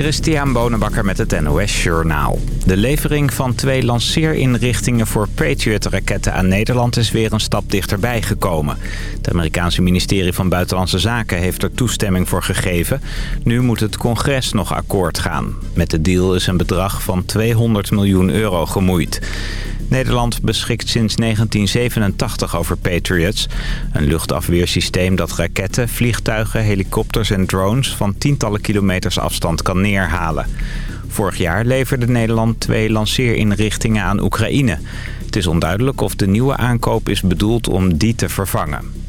Christian Bonenbakker met het NOS Journaal. De levering van twee lanceerinrichtingen voor Patriot-raketten aan Nederland is weer een stap dichterbij gekomen. Het Amerikaanse ministerie van Buitenlandse Zaken heeft er toestemming voor gegeven. Nu moet het congres nog akkoord gaan. Met de deal is een bedrag van 200 miljoen euro gemoeid. Nederland beschikt sinds 1987 over Patriots. Een luchtafweersysteem dat raketten, vliegtuigen, helikopters en drones... van tientallen kilometers afstand kan neerhalen. Vorig jaar leverde Nederland twee lanceerinrichtingen aan Oekraïne. Het is onduidelijk of de nieuwe aankoop is bedoeld om die te vervangen.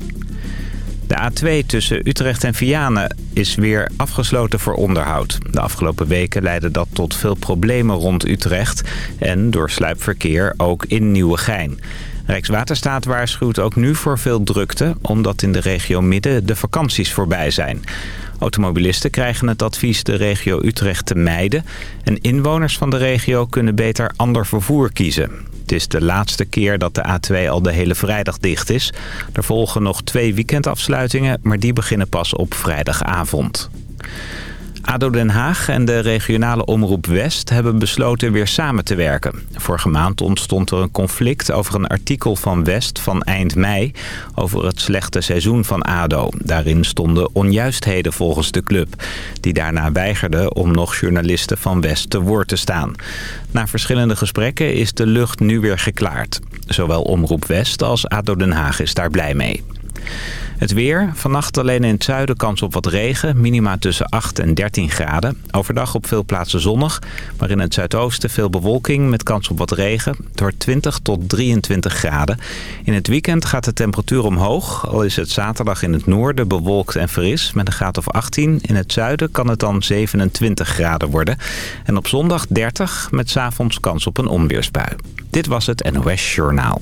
De A2 tussen Utrecht en Vianen is weer afgesloten voor onderhoud. De afgelopen weken leidde dat tot veel problemen rond Utrecht... en door sluipverkeer ook in Nieuwegein. Rijkswaterstaat waarschuwt ook nu voor veel drukte... omdat in de regio Midden de vakanties voorbij zijn. Automobilisten krijgen het advies de regio Utrecht te mijden... en inwoners van de regio kunnen beter ander vervoer kiezen. Het is de laatste keer dat de A2 al de hele vrijdag dicht is. Er volgen nog twee weekendafsluitingen, maar die beginnen pas op vrijdagavond. ADO Den Haag en de regionale omroep West hebben besloten weer samen te werken. Vorige maand ontstond er een conflict over een artikel van West van eind mei... over het slechte seizoen van ADO. Daarin stonden onjuistheden volgens de club... die daarna weigerde om nog journalisten van West te woord te staan. Na verschillende gesprekken is de lucht nu weer geklaard. Zowel Omroep West als ADO Den Haag is daar blij mee. Het weer. Vannacht alleen in het zuiden kans op wat regen. Minima tussen 8 en 13 graden. Overdag op veel plaatsen zonnig. Maar in het zuidoosten veel bewolking met kans op wat regen. Door 20 tot 23 graden. In het weekend gaat de temperatuur omhoog. Al is het zaterdag in het noorden bewolkt en fris. Met een graad of 18. In het zuiden kan het dan 27 graden worden. En op zondag 30 met s'avonds kans op een onweersbui. Dit was het NOS Journaal.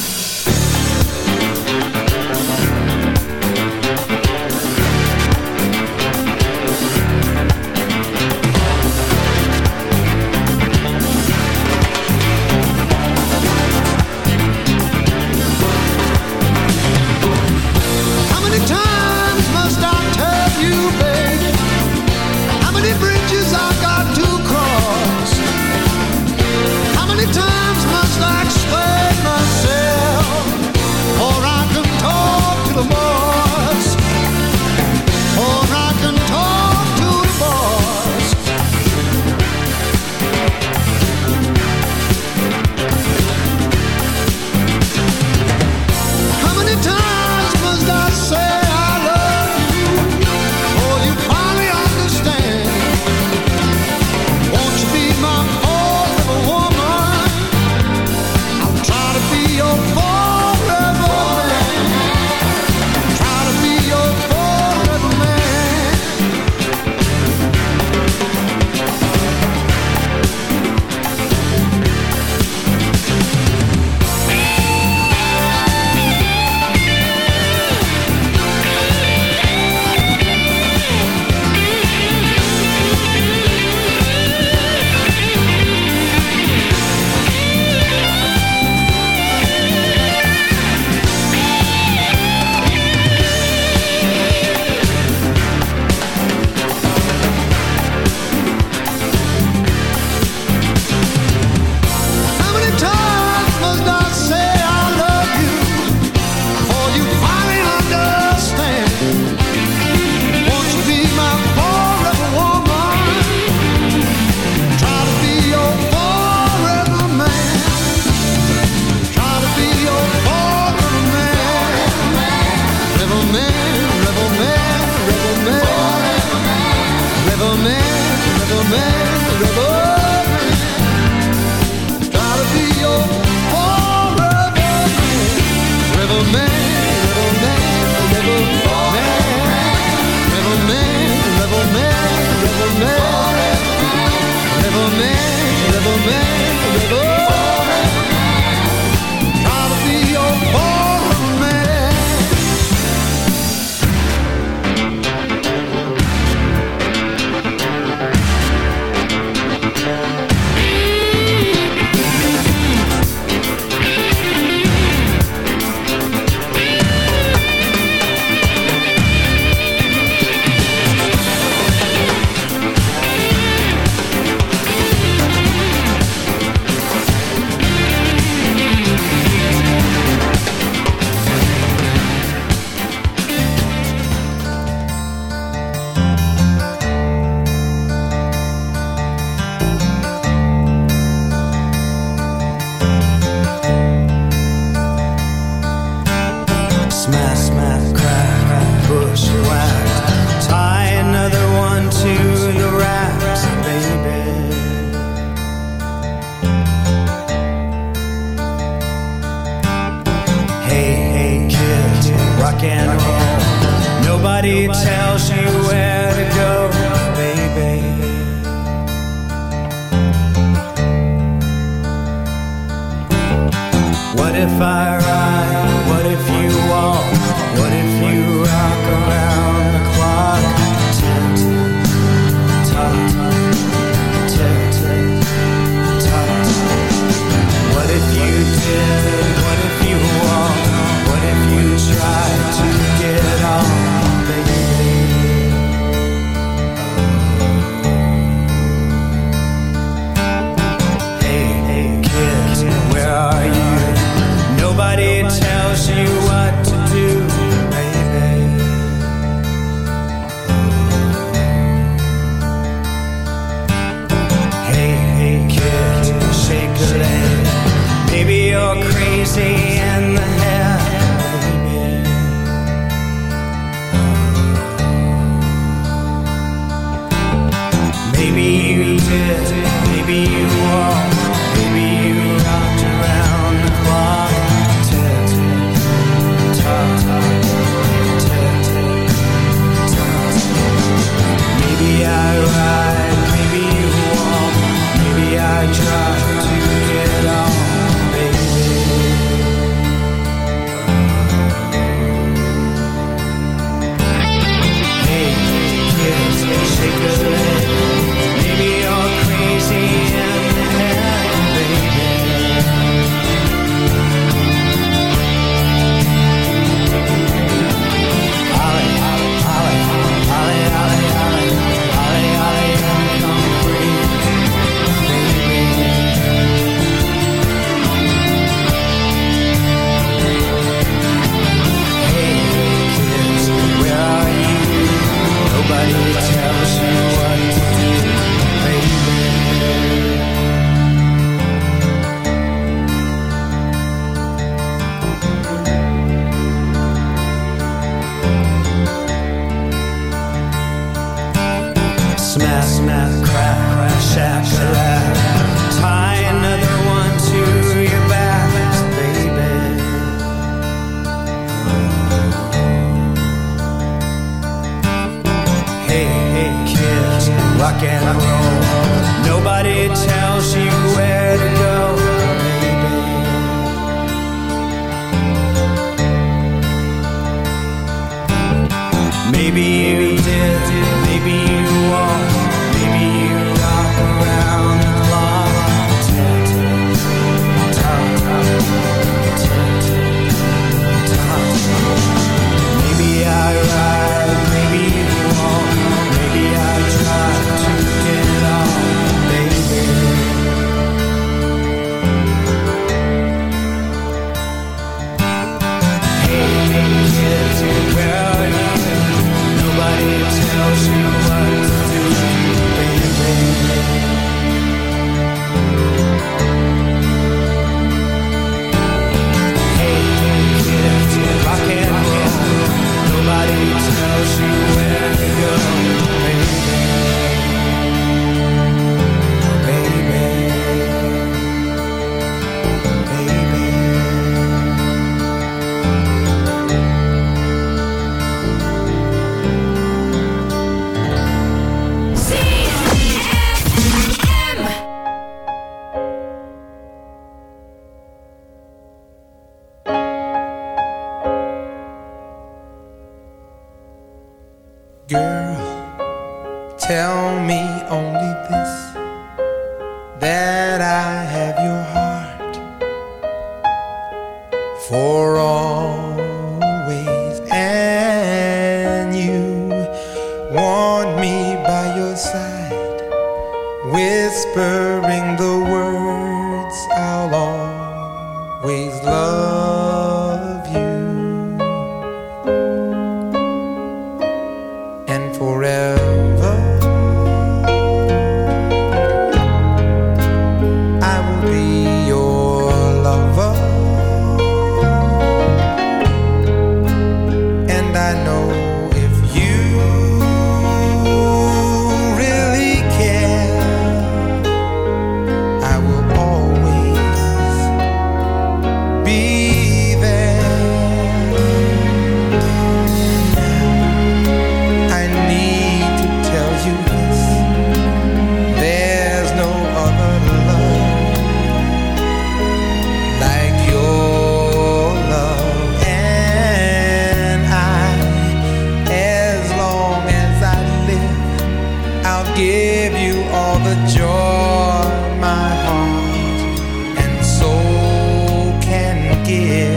here.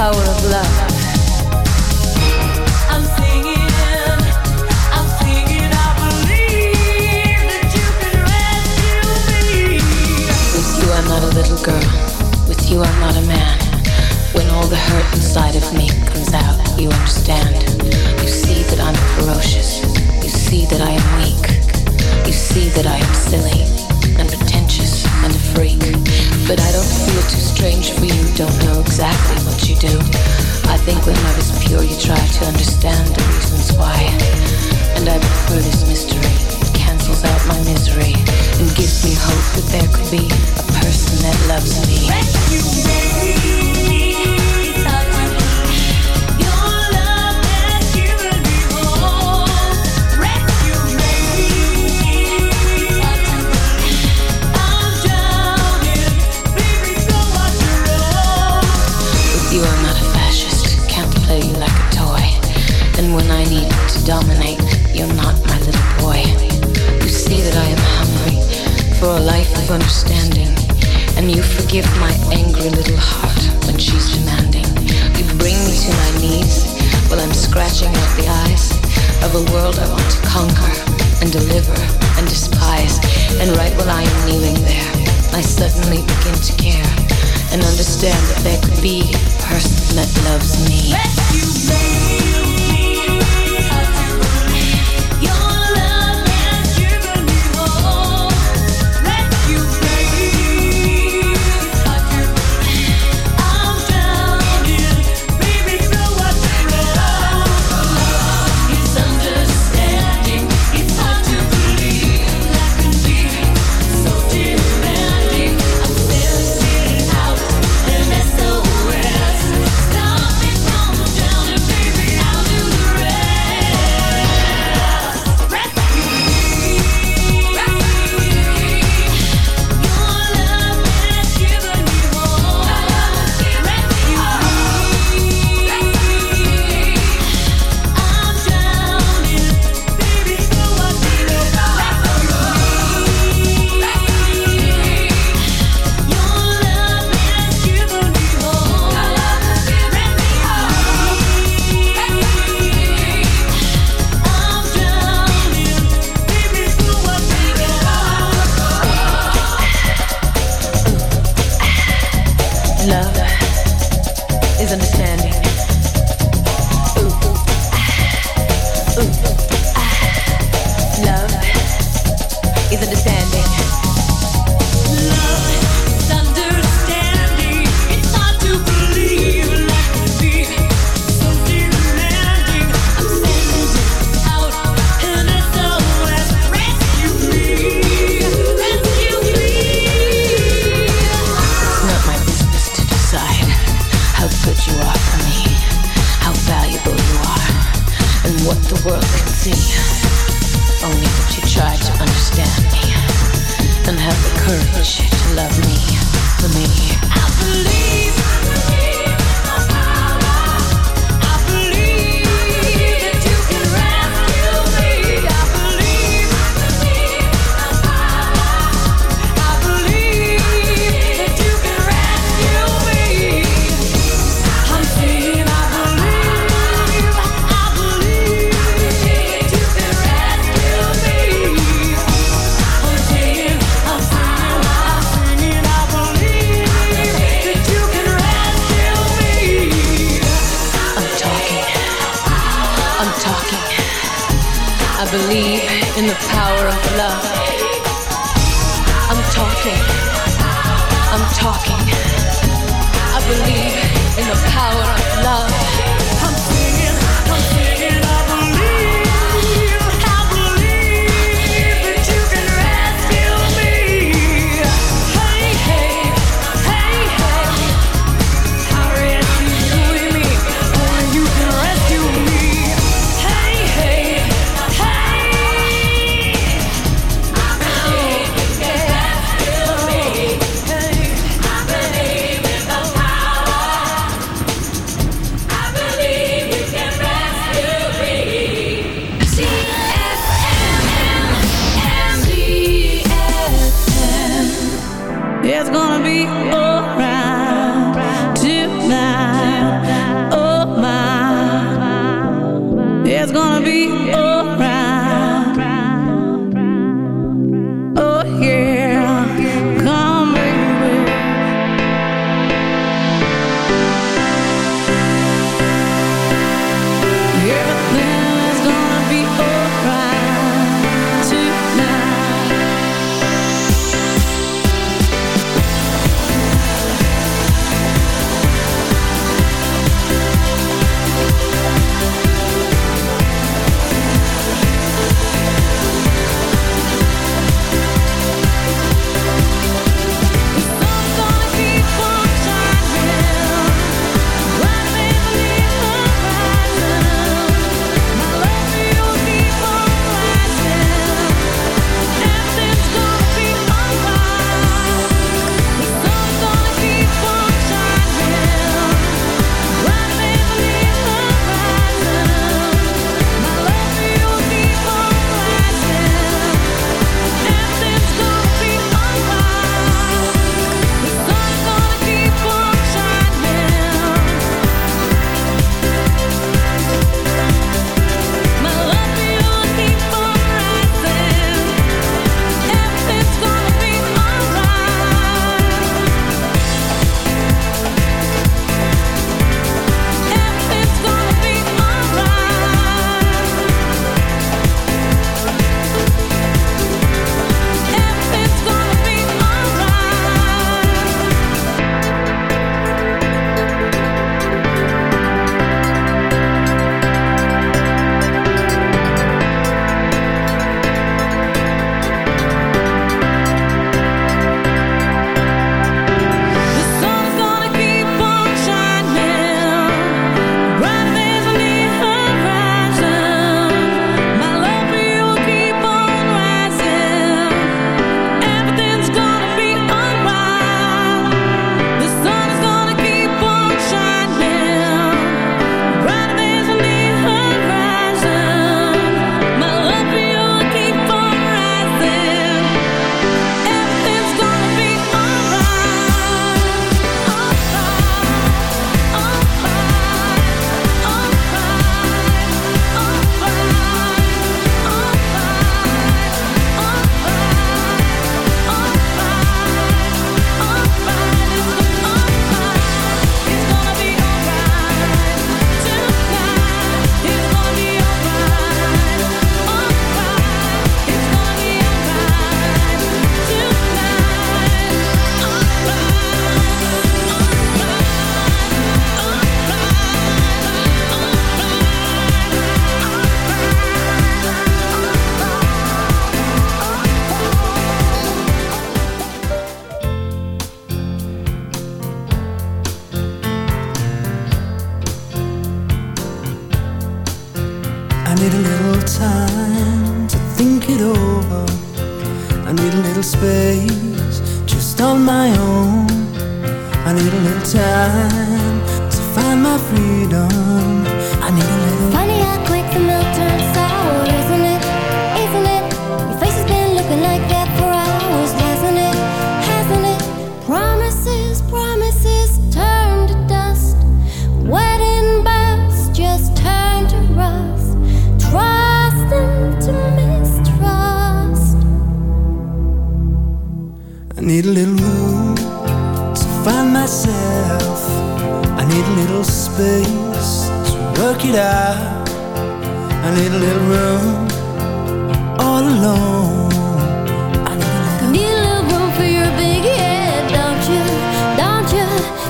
Power of love.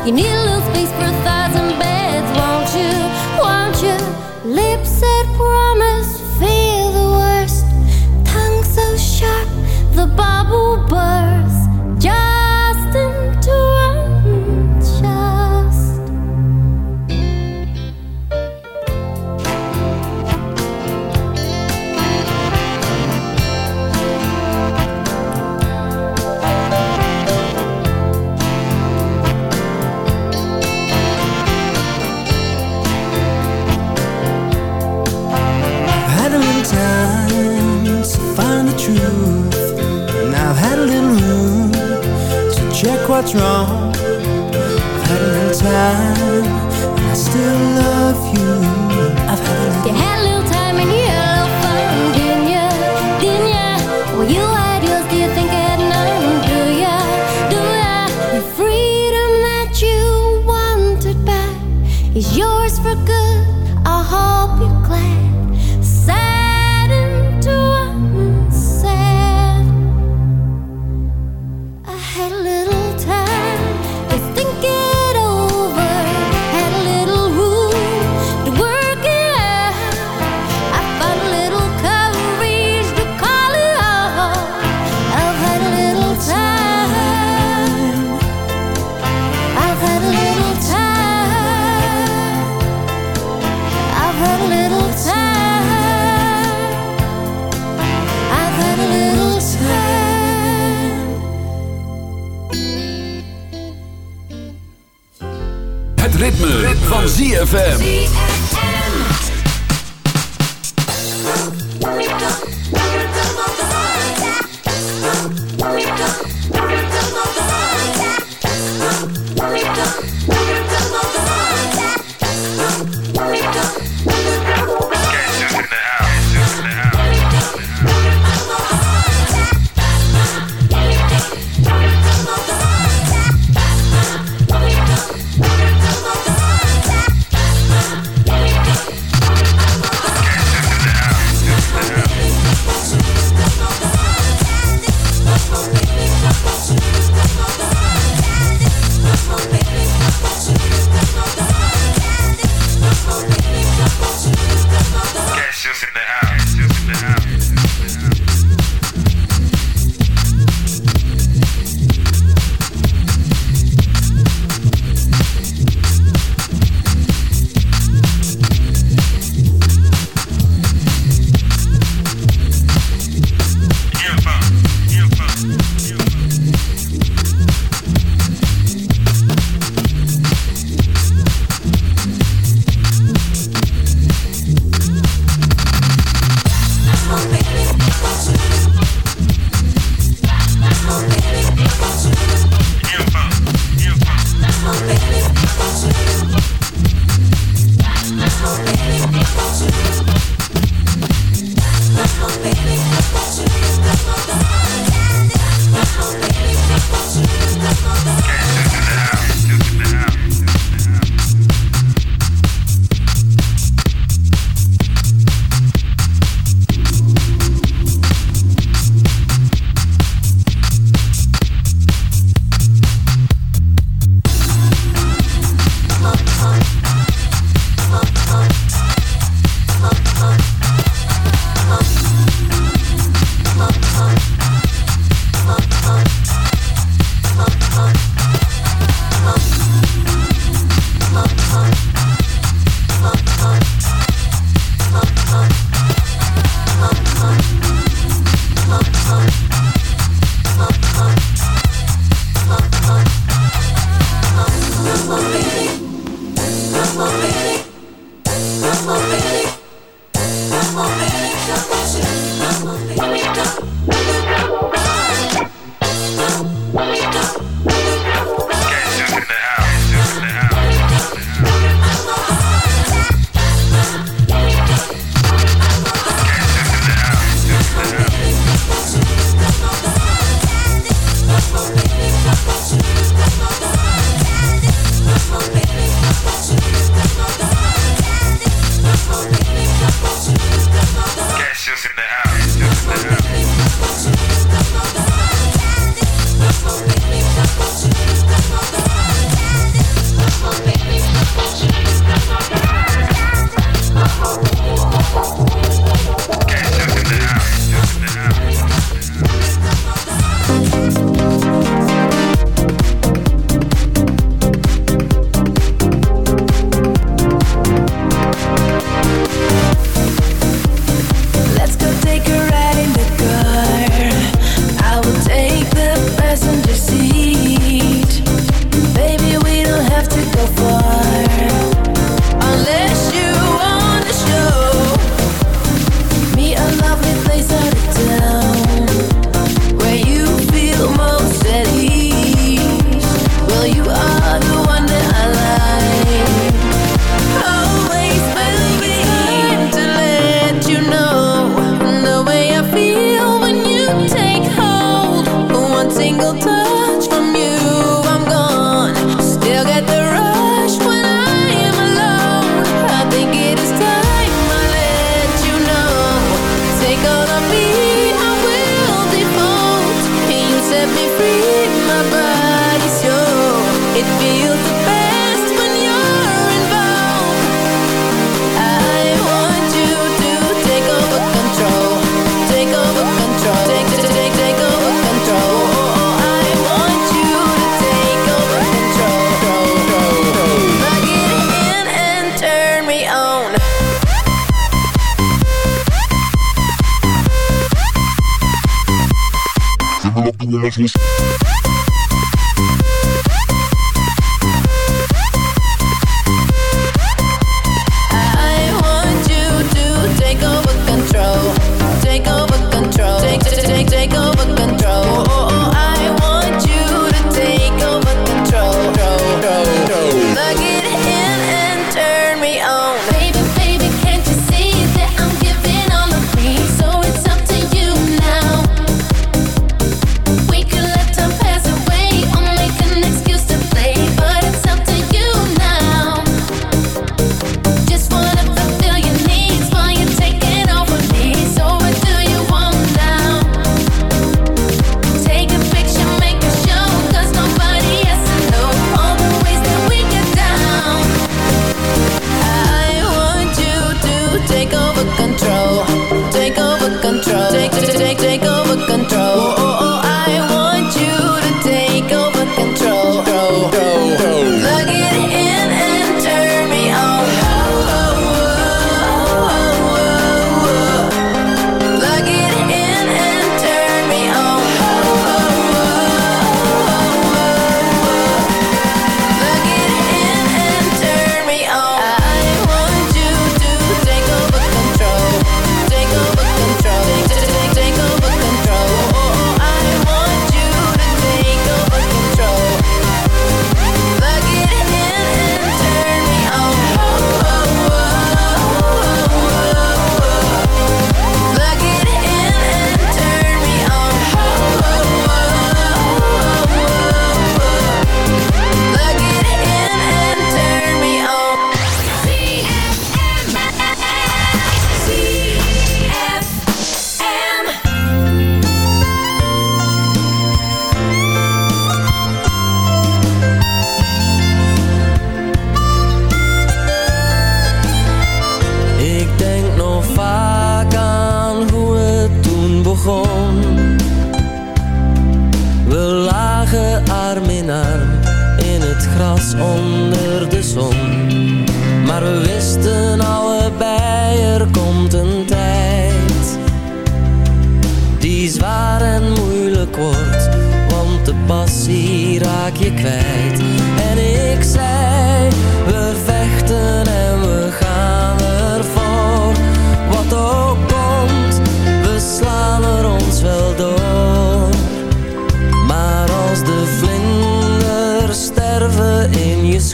You? Need a little space for a thousand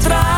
je.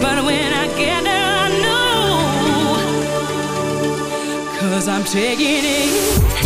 But when I get there, I know. Cause I'm taking it.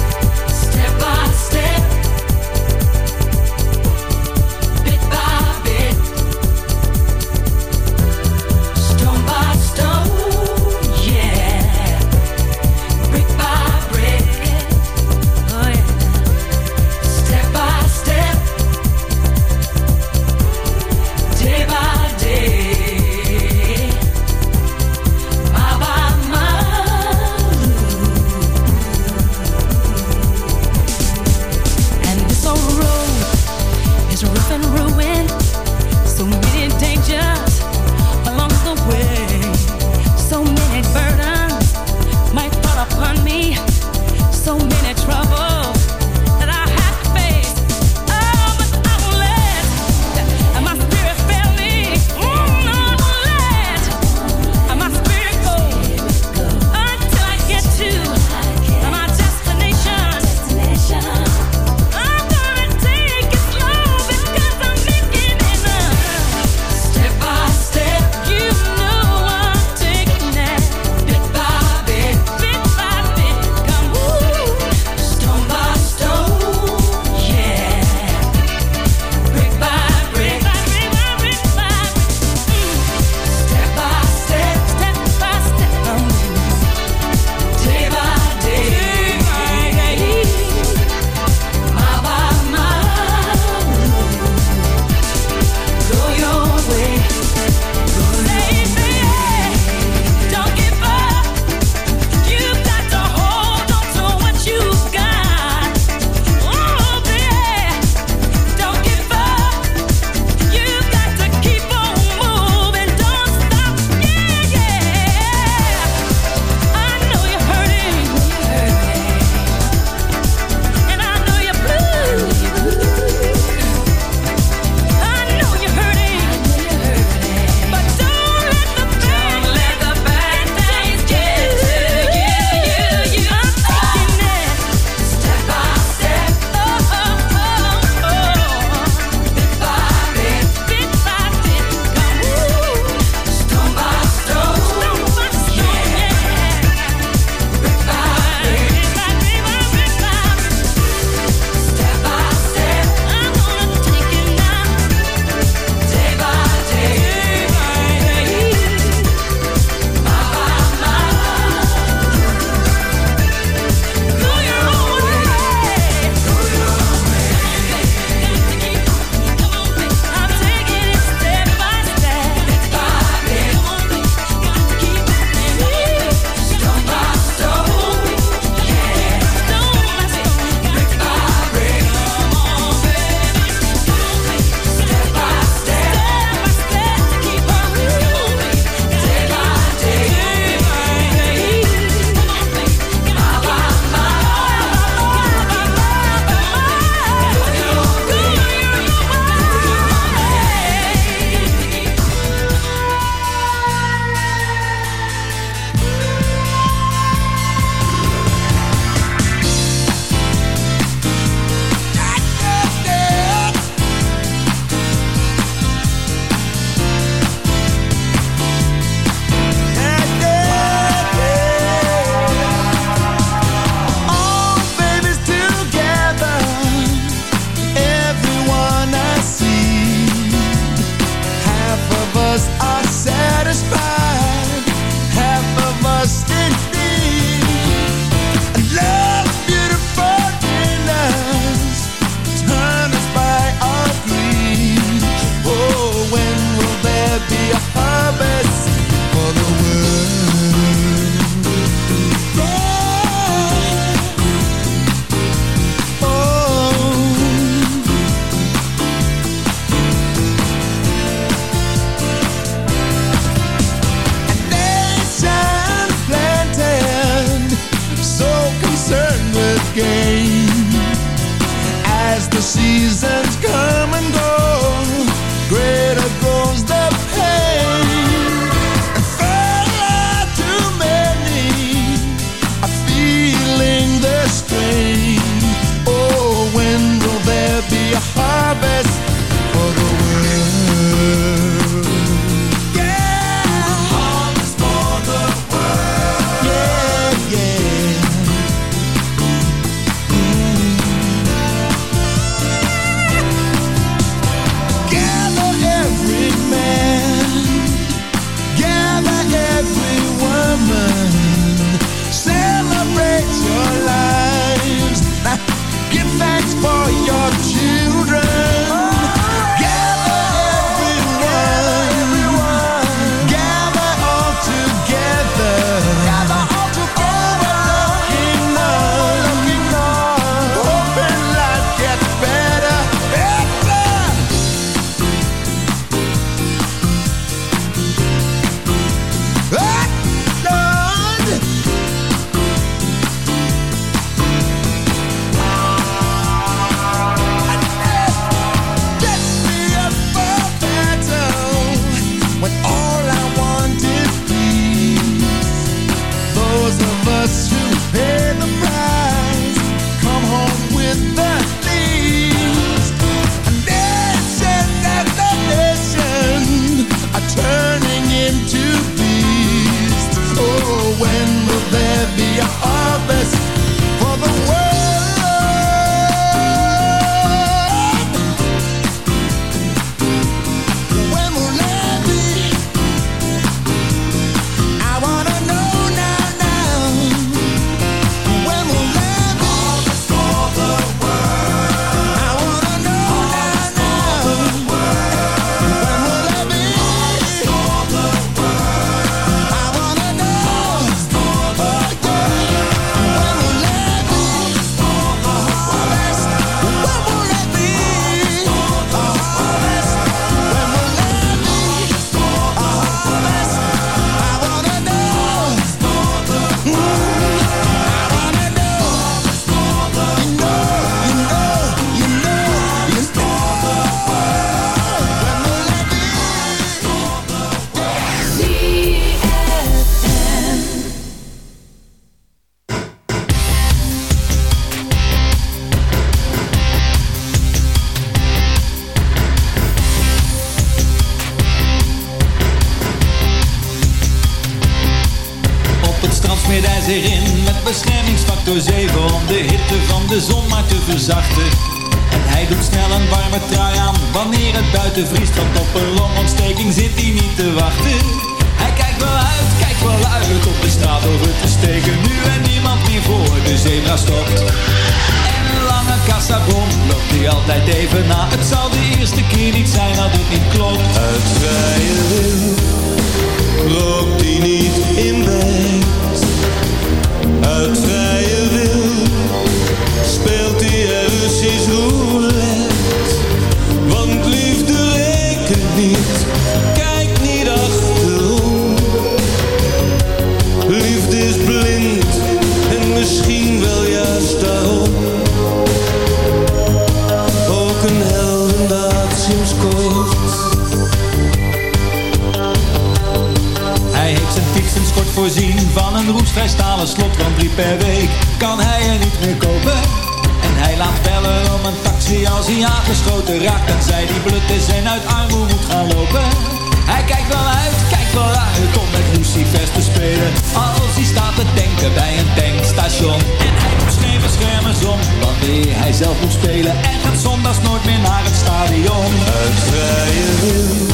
hij zelf moet spelen. En gaat zondags nooit meer naar het stadion. Uit vrije wil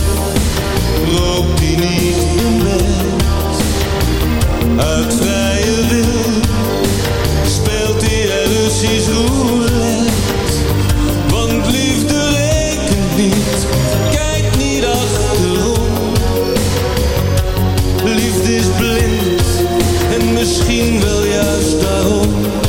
loopt hij niet in bed. Uit vrije wil speelt hij er Russisch roulette. Want liefde rekent niet, kijk niet achterom. Liefde is blind en misschien wel juist daarom.